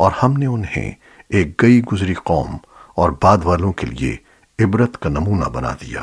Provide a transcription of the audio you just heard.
اور ہم نے انہیں ایک گئی گزری قوم اور بعد والوں کے لیے عبرت کا نمونہ بنا دیا۔